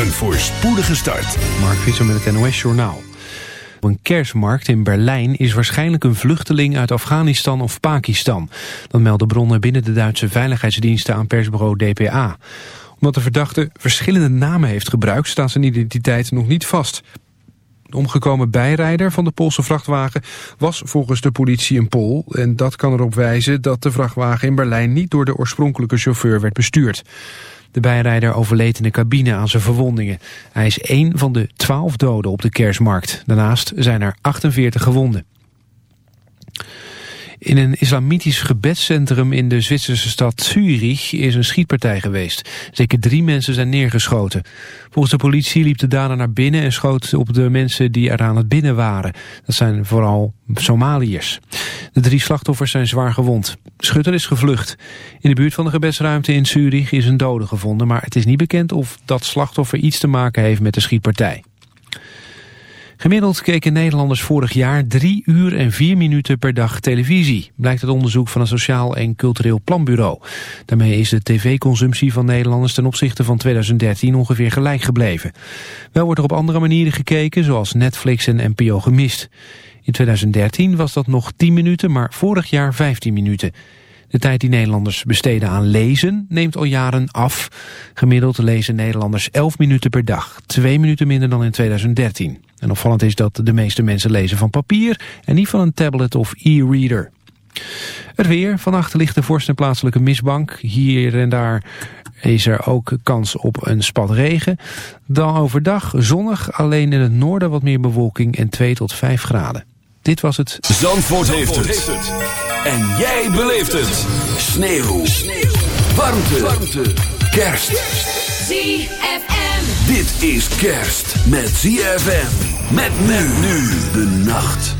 Een voorspoedige start. Mark Visser met het NOS Journaal. Een kerstmarkt in Berlijn is waarschijnlijk een vluchteling uit Afghanistan of Pakistan. Dat melden bronnen binnen de Duitse veiligheidsdiensten aan persbureau DPA. Omdat de verdachte verschillende namen heeft gebruikt, staat zijn identiteit nog niet vast. De omgekomen bijrijder van de Poolse vrachtwagen was volgens de politie een Pool. En dat kan erop wijzen dat de vrachtwagen in Berlijn niet door de oorspronkelijke chauffeur werd bestuurd. De bijrijder overleed in de cabine aan zijn verwondingen. Hij is één van de twaalf doden op de kerstmarkt. Daarnaast zijn er 48 gewonden. In een islamitisch gebedscentrum in de Zwitserse stad Zurich is een schietpartij geweest. Zeker drie mensen zijn neergeschoten. Volgens de politie liep de dader naar binnen en schoot op de mensen die er aan het binnen waren. Dat zijn vooral Somaliërs. De drie slachtoffers zijn zwaar gewond. Schutter is gevlucht. In de buurt van de gebedsruimte in Zurich is een dode gevonden, maar het is niet bekend of dat slachtoffer iets te maken heeft met de schietpartij. Gemiddeld keken Nederlanders vorig jaar drie uur en vier minuten per dag televisie, blijkt het onderzoek van het Sociaal en Cultureel Planbureau. Daarmee is de tv-consumptie van Nederlanders ten opzichte van 2013 ongeveer gelijk gebleven. Wel wordt er op andere manieren gekeken, zoals Netflix en NPO gemist. In 2013 was dat nog 10 minuten, maar vorig jaar 15 minuten. De tijd die Nederlanders besteden aan lezen neemt al jaren af. Gemiddeld lezen Nederlanders 11 minuten per dag, twee minuten minder dan in 2013. En opvallend is dat de meeste mensen lezen van papier en niet van een tablet of e-reader. Het weer. Vannacht ligt de vorst en plaatselijke misbank. Hier en daar is er ook kans op een spat regen. Dan overdag zonnig, alleen in het noorden wat meer bewolking en 2 tot 5 graden. Dit was het. Zandvoort, heeft, het. En jij beleeft het. Sneeuw. Sneeuw. Warmte. Warmte. Kerst. ZFM. Dit is kerst met ZFM. Met men nu de nacht.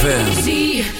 ZFM.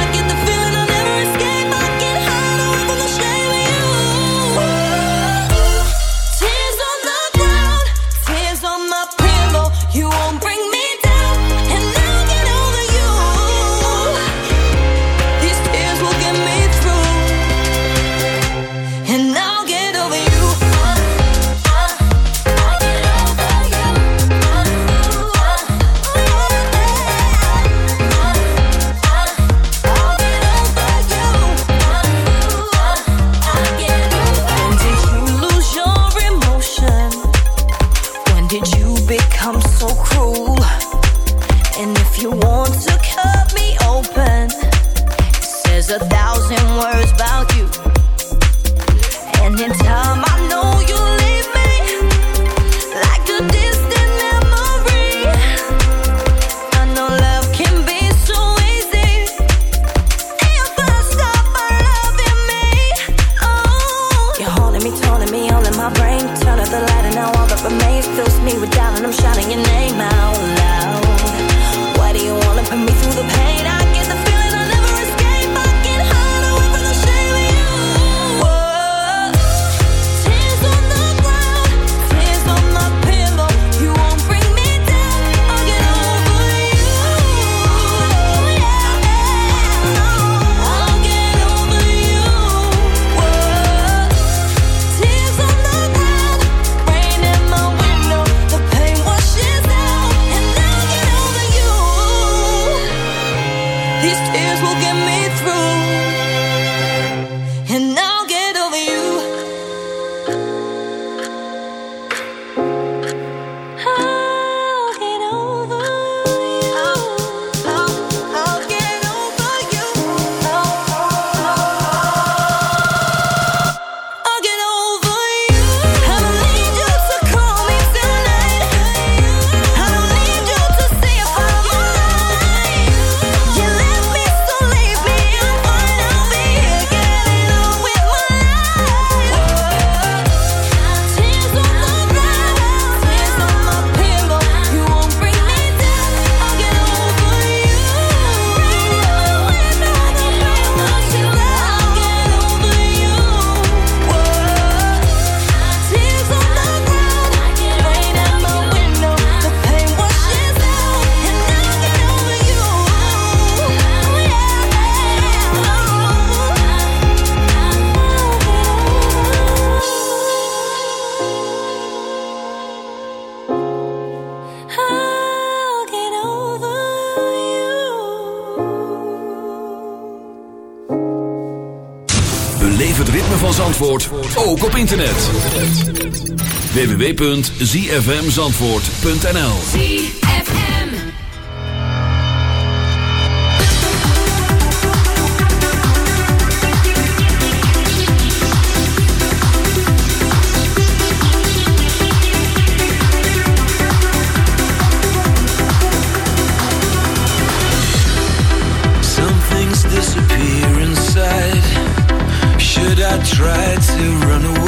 internet. www.zfmzandvoort.nl Some things disappear inside Should I try to run away?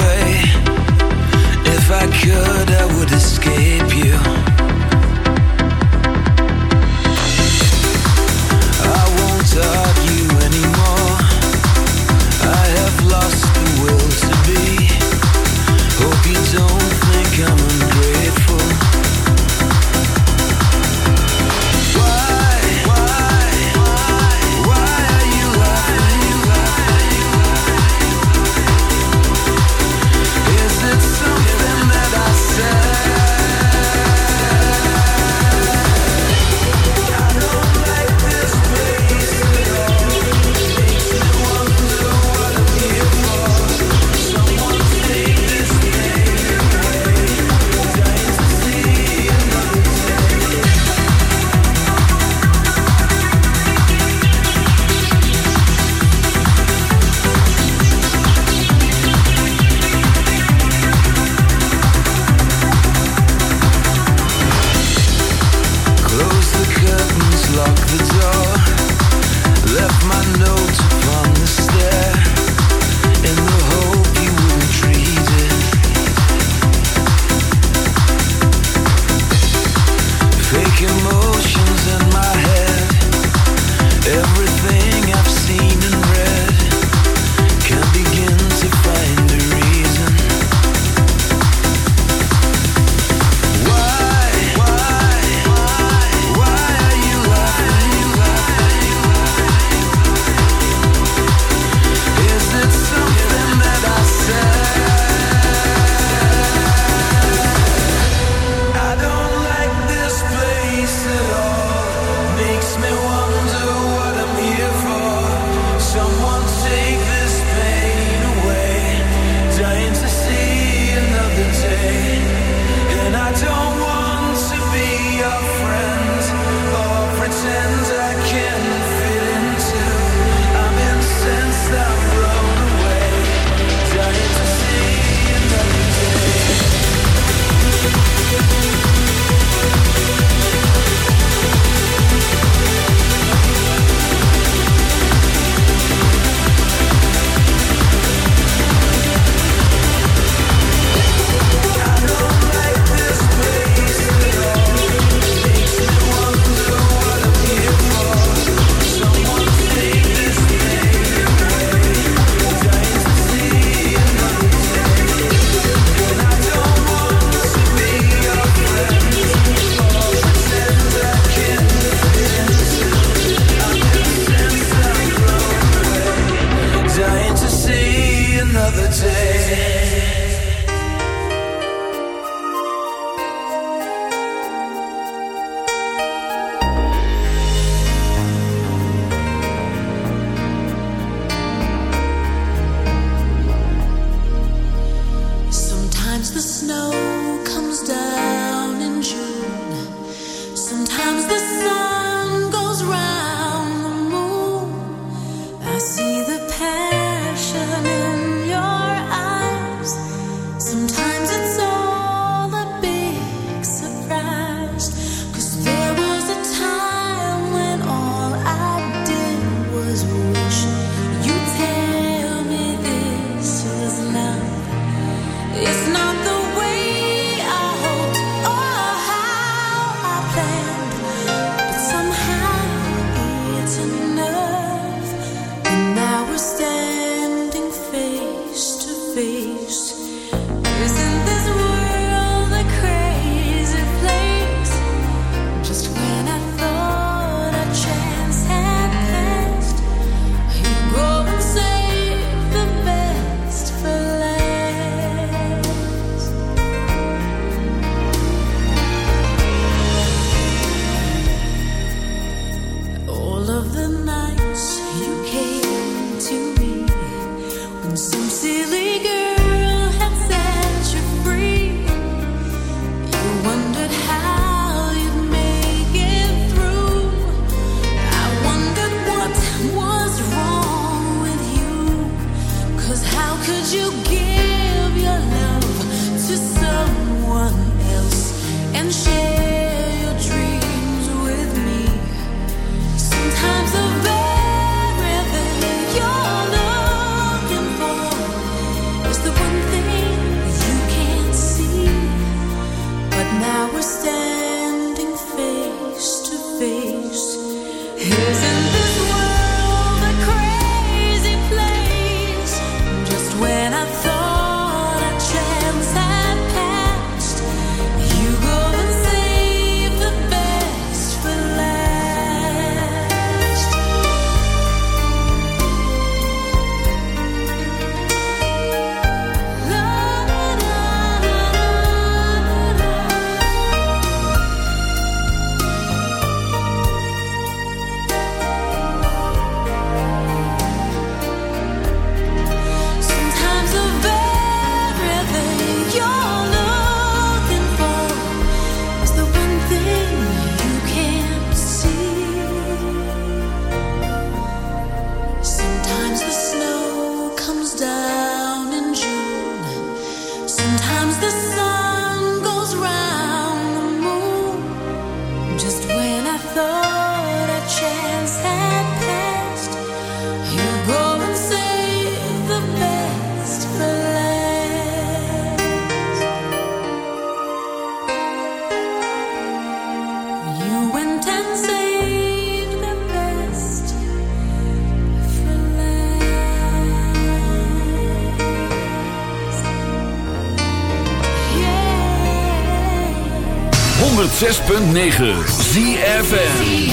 106.9 ZFN